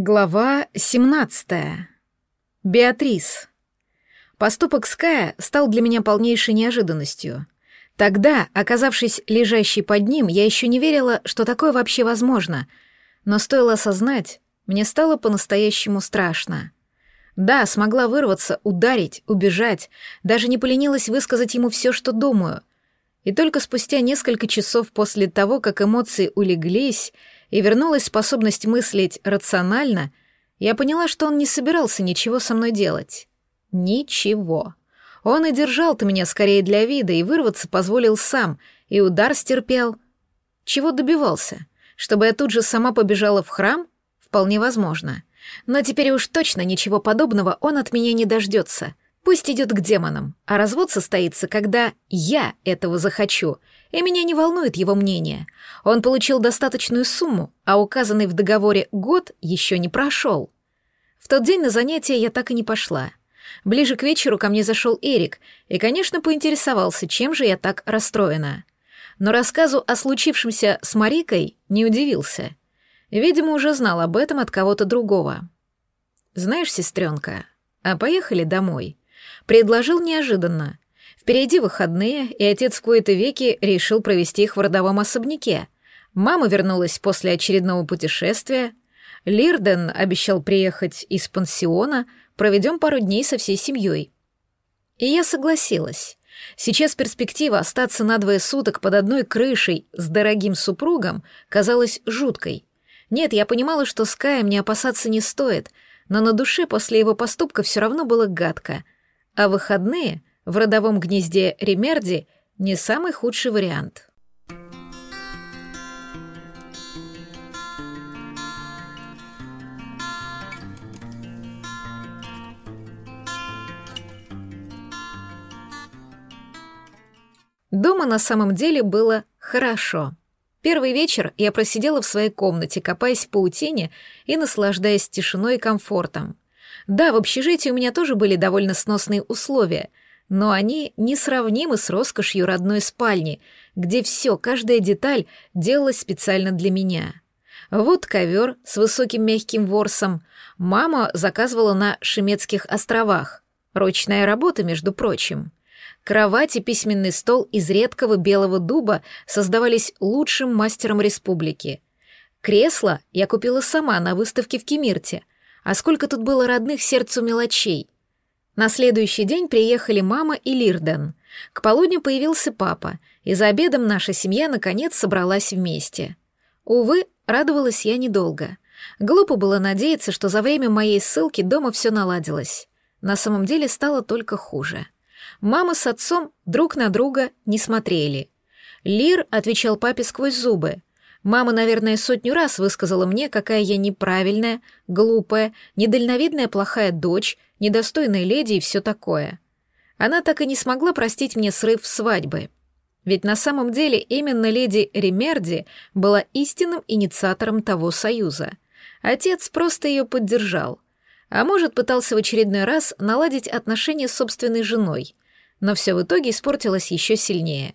Глава 17. Беатрис. Поступок Ская стал для меня полнейшей неожиданностью. Тогда, оказавшись лежащей под ним, я еще не верила, что такое вообще возможно. Но стоило осознать, мне стало по-настоящему страшно. Да, смогла вырваться, ударить, убежать, даже не поленилась высказать ему все, что думаю. И только спустя несколько часов после того, как эмоции улеглись, и вернулась способность мыслить рационально, я поняла, что он не собирался ничего со мной делать. Ничего. Он и держал-то меня скорее для вида, и вырваться позволил сам, и удар стерпел. Чего добивался? Чтобы я тут же сама побежала в храм? Вполне возможно. Но теперь уж точно ничего подобного он от меня не дождется. Пусть идет к демонам, а развод состоится, когда я этого захочу, и меня не волнует его мнение. Он получил достаточную сумму, а указанный в договоре год еще не прошел. В тот день на занятия я так и не пошла. Ближе к вечеру ко мне зашел Эрик и, конечно, поинтересовался, чем же я так расстроена. Но рассказу о случившемся с Марикой не удивился. Видимо, уже знал об этом от кого-то другого. «Знаешь, сестренка, а поехали домой?» Предложил неожиданно — Впереди выходные, и отец в кои-то веки решил провести их в родовом особняке. Мама вернулась после очередного путешествия. Лирден обещал приехать из пансиона, проведем пару дней со всей семьей. И я согласилась. Сейчас перспектива остаться на двое суток под одной крышей с дорогим супругом казалась жуткой. Нет, я понимала, что с Каем не опасаться не стоит, но на душе после его поступка все равно было гадко. А выходные в родовом гнезде Ремерди не самый худший вариант. Дома на самом деле было хорошо. Первый вечер я просидела в своей комнате, копаясь в паутине и наслаждаясь тишиной и комфортом. Да, в общежитии у меня тоже были довольно сносные условия — но они несравнимы с роскошью родной спальни, где все, каждая деталь делалась специально для меня. Вот ковер с высоким мягким ворсом. Мама заказывала на Шемецких островах. Ручная работа, между прочим. Кровать и письменный стол из редкого белого дуба создавались лучшим мастером республики. Кресло я купила сама на выставке в Кемирте. А сколько тут было родных сердцу мелочей — на следующий день приехали мама и Лирден. К полудню появился папа, и за обедом наша семья наконец собралась вместе. Увы, радовалась я недолго. Глупо было надеяться, что за время моей ссылки дома все наладилось. На самом деле стало только хуже. Мама с отцом друг на друга не смотрели. Лир отвечал папе сквозь зубы. Мама, наверное, сотню раз высказала мне, какая я неправильная, глупая, недальновидная плохая дочь, недостойная леди и все такое. Она так и не смогла простить мне срыв свадьбы. Ведь на самом деле именно леди Ремерди была истинным инициатором того союза. Отец просто ее поддержал. А может, пытался в очередной раз наладить отношения с собственной женой. Но все в итоге испортилось еще сильнее.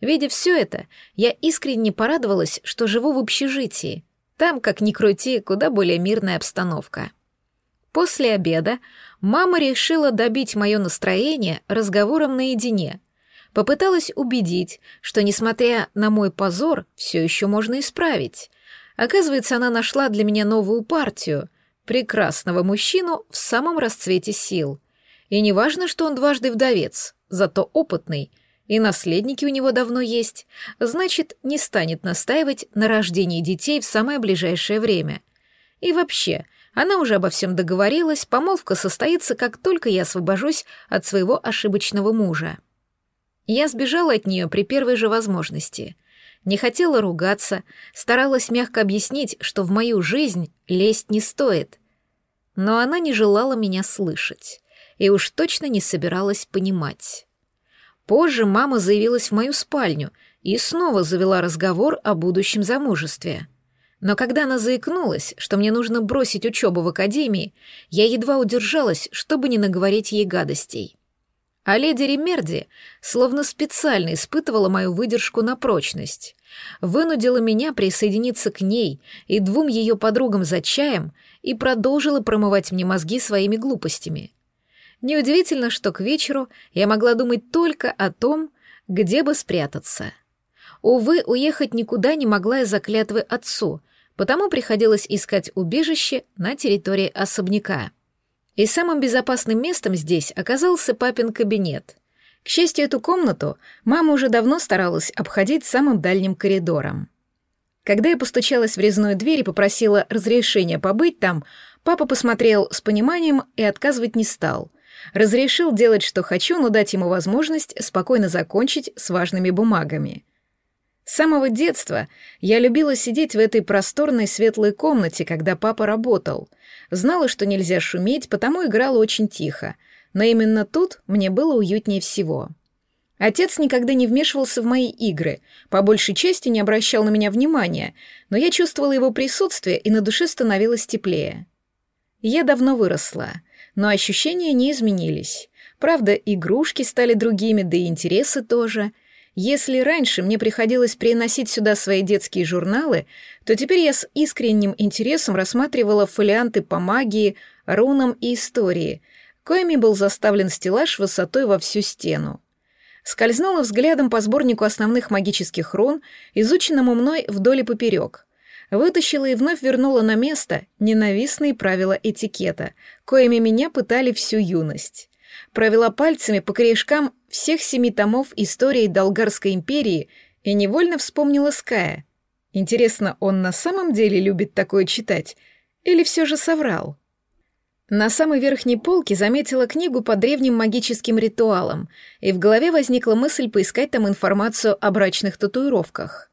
Видя все это, я искренне порадовалась, что живу в общежитии. Там, как ни крути, куда более мирная обстановка. После обеда мама решила добить мое настроение разговором наедине. Попыталась убедить, что, несмотря на мой позор, все еще можно исправить. Оказывается, она нашла для меня новую партию, прекрасного мужчину в самом расцвете сил. И неважно, что он дважды вдовец, зато опытный, и наследники у него давно есть, значит, не станет настаивать на рождении детей в самое ближайшее время. И вообще, она уже обо всем договорилась, помолвка состоится, как только я освобожусь от своего ошибочного мужа. Я сбежала от нее при первой же возможности. Не хотела ругаться, старалась мягко объяснить, что в мою жизнь лезть не стоит. Но она не желала меня слышать и уж точно не собиралась понимать. Позже мама заявилась в мою спальню и снова завела разговор о будущем замужестве. Но когда она заикнулась, что мне нужно бросить учебу в академии, я едва удержалась, чтобы не наговорить ей гадостей. А леди Ремерди словно специально испытывала мою выдержку на прочность. Вынудила меня присоединиться к ней и двум ее подругам за чаем и продолжила промывать мне мозги своими глупостями. Неудивительно, что к вечеру я могла думать только о том, где бы спрятаться. Увы, уехать никуда не могла из-за клятвы отцу, потому приходилось искать убежище на территории особняка. И самым безопасным местом здесь оказался папин кабинет. К счастью, эту комнату мама уже давно старалась обходить самым дальним коридором. Когда я постучалась в резную дверь и попросила разрешения побыть там, папа посмотрел с пониманием и отказывать не стал. Разрешил делать, что хочу, но дать ему возможность спокойно закончить с важными бумагами. С самого детства я любила сидеть в этой просторной светлой комнате, когда папа работал. Знала, что нельзя шуметь, потому играла очень тихо. Но именно тут мне было уютнее всего. Отец никогда не вмешивался в мои игры, по большей части не обращал на меня внимания, но я чувствовала его присутствие, и на душе становилось теплее. Я давно выросла, но ощущения не изменились. Правда, игрушки стали другими, да и интересы тоже — если раньше мне приходилось приносить сюда свои детские журналы, то теперь я с искренним интересом рассматривала фолианты по магии, рунам и истории, коими был заставлен стеллаж высотой во всю стену. Скользнула взглядом по сборнику основных магических рун, изученному мной вдоль и поперек. Вытащила и вновь вернула на место ненавистные правила этикета, коими меня пытали всю юность провела пальцами по корешкам всех семи томов истории Долгарской империи и невольно вспомнила Ская. Интересно, он на самом деле любит такое читать или все же соврал? На самой верхней полке заметила книгу по древним магическим ритуалам, и в голове возникла мысль поискать там информацию о брачных татуировках.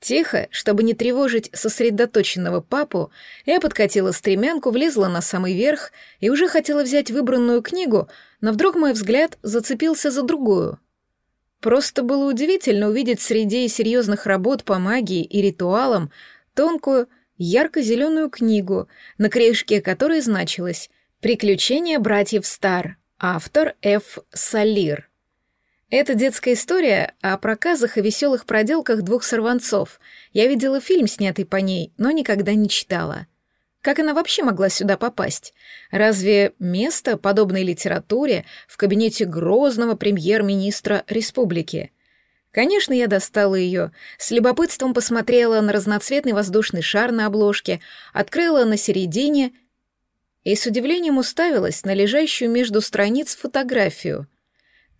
Тихо, чтобы не тревожить сосредоточенного папу, я подкатила стремянку, влезла на самый верх и уже хотела взять выбранную книгу, но вдруг мой взгляд зацепился за другую. Просто было удивительно увидеть среди серьезных работ по магии и ритуалам тонкую, ярко-зеленую книгу, на крышке которой значилось «Приключения братьев Стар», автор Ф. Салир. Это детская история о проказах и веселых проделках двух сорванцов. Я видела фильм, снятый по ней, но никогда не читала. Как она вообще могла сюда попасть? Разве место подобной литературе в кабинете грозного премьер-министра республики? Конечно, я достала ее, с любопытством посмотрела на разноцветный воздушный шар на обложке, открыла на середине и с удивлением уставилась на лежащую между страниц фотографию —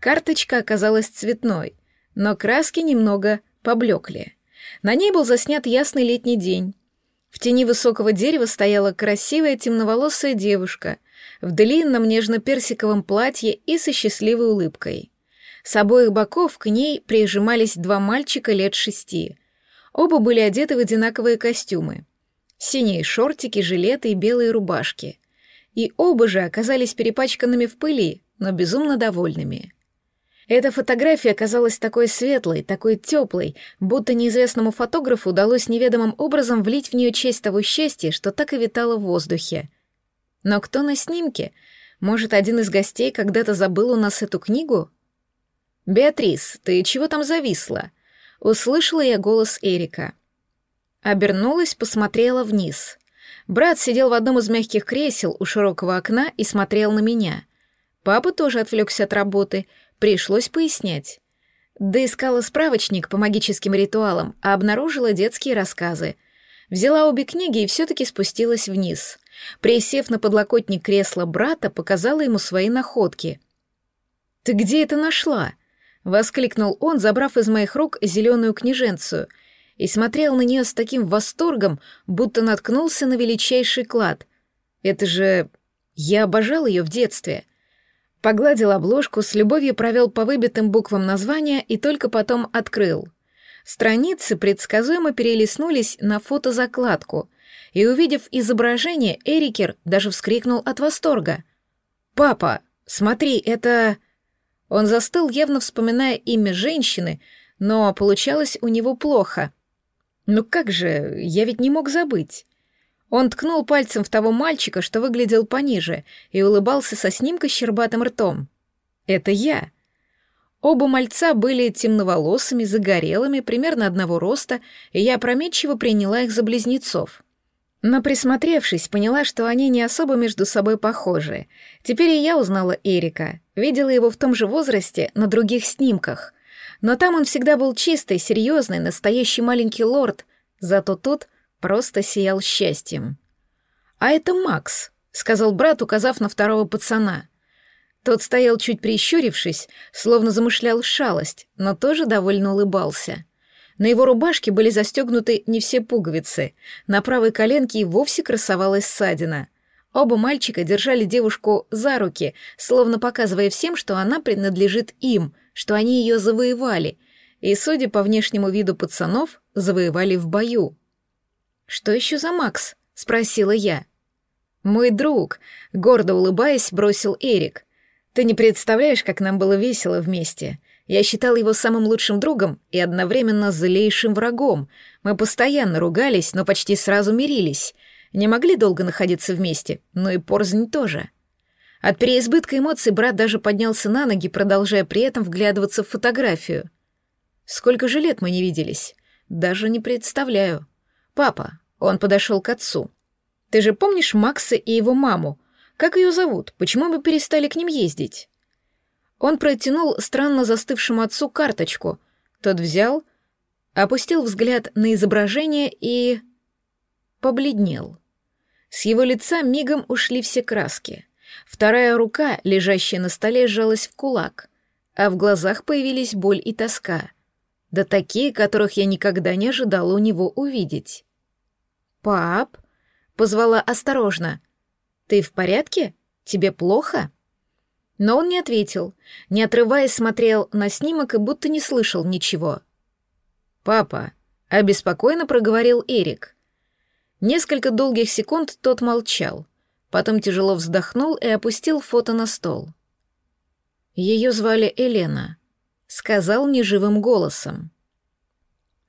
Карточка оказалась цветной, но краски немного поблекли. На ней был заснят ясный летний день. В тени высокого дерева стояла красивая темноволосая девушка в длинном нежно-персиковом платье и со счастливой улыбкой. С обоих боков к ней прижимались два мальчика лет шести. Оба были одеты в одинаковые костюмы. Синие шортики, жилеты и белые рубашки. И оба же оказались перепачканными в пыли, но безумно довольными. Эта фотография оказалась такой светлой, такой теплой, будто неизвестному фотографу удалось неведомым образом влить в нее часть того счастья, что так и витало в воздухе. Но кто на снимке? Может, один из гостей когда-то забыл у нас эту книгу? «Беатрис, ты чего там зависла?» Услышала я голос Эрика. Обернулась, посмотрела вниз. Брат сидел в одном из мягких кресел у широкого окна и смотрел на меня. Папа тоже отвлекся от работы — Пришлось пояснять. Да искала справочник по магическим ритуалам, а обнаружила детские рассказы. Взяла обе книги и все-таки спустилась вниз. Присев на подлокотник кресла брата, показала ему свои находки. «Ты где это нашла?» — воскликнул он, забрав из моих рук зеленую книженцию, и смотрел на нее с таким восторгом, будто наткнулся на величайший клад. «Это же... Я обожал ее в детстве. Погладил обложку, с любовью провел по выбитым буквам названия и только потом открыл. Страницы предсказуемо перелистнулись на фотозакладку, и, увидев изображение, Эрикер даже вскрикнул от восторга. «Папа, смотри, это...» Он застыл, явно вспоминая имя женщины, но получалось у него плохо. «Ну как же, я ведь не мог забыть». Он ткнул пальцем в того мальчика, что выглядел пониже, и улыбался со снимка щербатым ртом. Это я. Оба мальца были темноволосыми, загорелыми, примерно одного роста, и я опрометчиво приняла их за близнецов. Но присмотревшись, поняла, что они не особо между собой похожи. Теперь и я узнала Эрика, видела его в том же возрасте на других снимках. Но там он всегда был чистый, серьезный, настоящий маленький лорд, зато тут просто сиял счастьем. «А это Макс», — сказал брат, указав на второго пацана. Тот стоял чуть прищурившись, словно замышлял шалость, но тоже довольно улыбался. На его рубашке были застегнуты не все пуговицы, на правой коленке и вовсе красовалась ссадина. Оба мальчика держали девушку за руки, словно показывая всем, что она принадлежит им, что они ее завоевали, и, судя по внешнему виду пацанов, завоевали в бою. «Что еще за Макс?» — спросила я. «Мой друг», — гордо улыбаясь, бросил Эрик. Ты не представляешь, как нам было весело вместе. Я считал его самым лучшим другом и одновременно злейшим врагом. Мы постоянно ругались, но почти сразу мирились. Не могли долго находиться вместе, но и порзнь тоже. От переизбытка эмоций брат даже поднялся на ноги, продолжая при этом вглядываться в фотографию. Сколько же лет мы не виделись? Даже не представляю. Папа, он подошел к отцу. Ты же помнишь Макса и его маму? Как ее зовут? Почему мы перестали к ним ездить?» Он протянул странно застывшему отцу карточку. Тот взял, опустил взгляд на изображение и... побледнел. С его лица мигом ушли все краски. Вторая рука, лежащая на столе, сжалась в кулак, а в глазах появились боль и тоска. Да такие, которых я никогда не ожидала у него увидеть. «Пап?» — позвала осторожно. «Ты в порядке? Тебе плохо?» Но он не ответил, не отрываясь смотрел на снимок и будто не слышал ничего. «Папа», — обеспокоенно проговорил Эрик. Несколько долгих секунд тот молчал, потом тяжело вздохнул и опустил фото на стол. Ее звали Елена, сказал неживым голосом.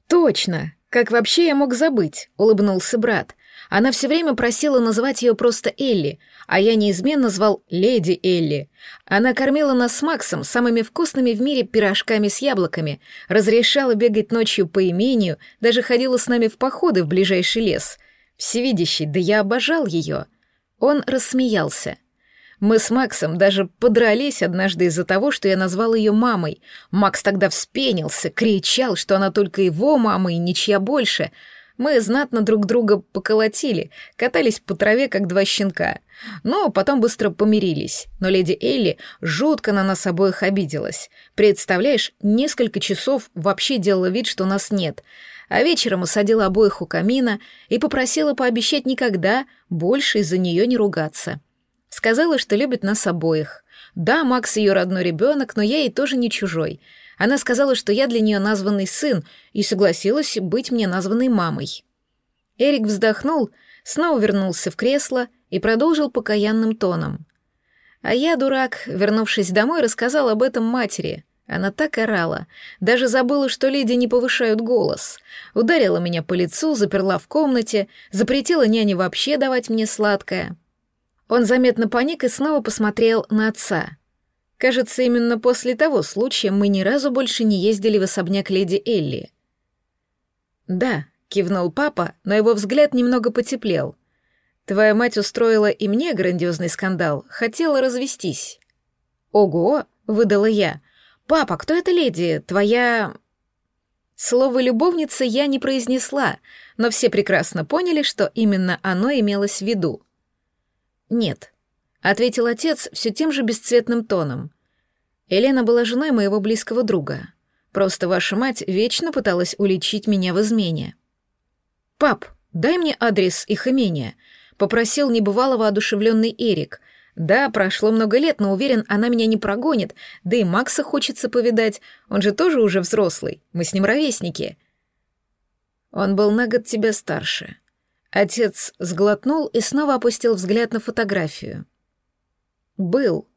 «Точно! Как вообще я мог забыть?» — улыбнулся брат. Она все время просила называть ее просто Элли, а я неизменно звал Леди Элли. Она кормила нас с Максом самыми вкусными в мире пирожками с яблоками, разрешала бегать ночью по имению, даже ходила с нами в походы в ближайший лес. Всевидящий, да я обожал ее. Он рассмеялся. Мы с Максом даже подрались однажды из-за того, что я назвал ее мамой. Макс тогда вспенился, кричал, что она только его мама и ничья больше — мы знатно друг друга поколотили, катались по траве, как два щенка. Но потом быстро помирились. Но леди Элли жутко на нас обоих обиделась. Представляешь, несколько часов вообще делала вид, что нас нет. А вечером усадила обоих у камина и попросила пообещать никогда больше из-за нее не ругаться. Сказала, что любит нас обоих. Да, Макс ее родной ребенок, но я ей тоже не чужой — она сказала, что я для нее названный сын, и согласилась быть мне названной мамой. Эрик вздохнул, снова вернулся в кресло и продолжил покаянным тоном. А я, дурак, вернувшись домой, рассказал об этом матери. Она так орала, даже забыла, что леди не повышают голос. Ударила меня по лицу, заперла в комнате, запретила няне вообще давать мне сладкое. Он заметно паник и снова посмотрел на отца — Кажется, именно после того случая мы ни разу больше не ездили в особняк леди Элли. «Да», — кивнул папа, но его взгляд немного потеплел. «Твоя мать устроила и мне грандиозный скандал, хотела развестись». «Ого!» — выдала я. «Папа, кто эта леди? Твоя...» Слово «любовница» я не произнесла, но все прекрасно поняли, что именно оно имелось в виду. «Нет», ответил отец все тем же бесцветным тоном. Елена была женой моего близкого друга. Просто ваша мать вечно пыталась уличить меня в измене. Пап, дай мне адрес их имения, попросил небывало воодушевленный Эрик. Да, прошло много лет, но уверен, она меня не прогонит, да и Макса хочется повидать, он же тоже уже взрослый, мы с ним ровесники. Он был на год тебя старше. Отец сглотнул и снова опустил взгляд на фотографию. «Был».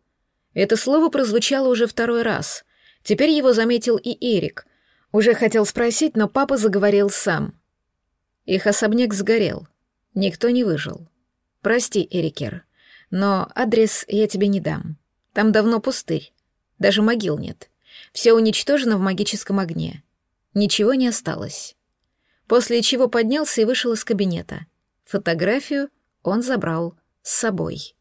Это слово прозвучало уже второй раз. Теперь его заметил и Эрик. Уже хотел спросить, но папа заговорил сам. Их особняк сгорел. Никто не выжил. Прости, Эрикер, но адрес я тебе не дам. Там давно пустырь. Даже могил нет. Все уничтожено в магическом огне. Ничего не осталось. После чего поднялся и вышел из кабинета. Фотографию он забрал с собой.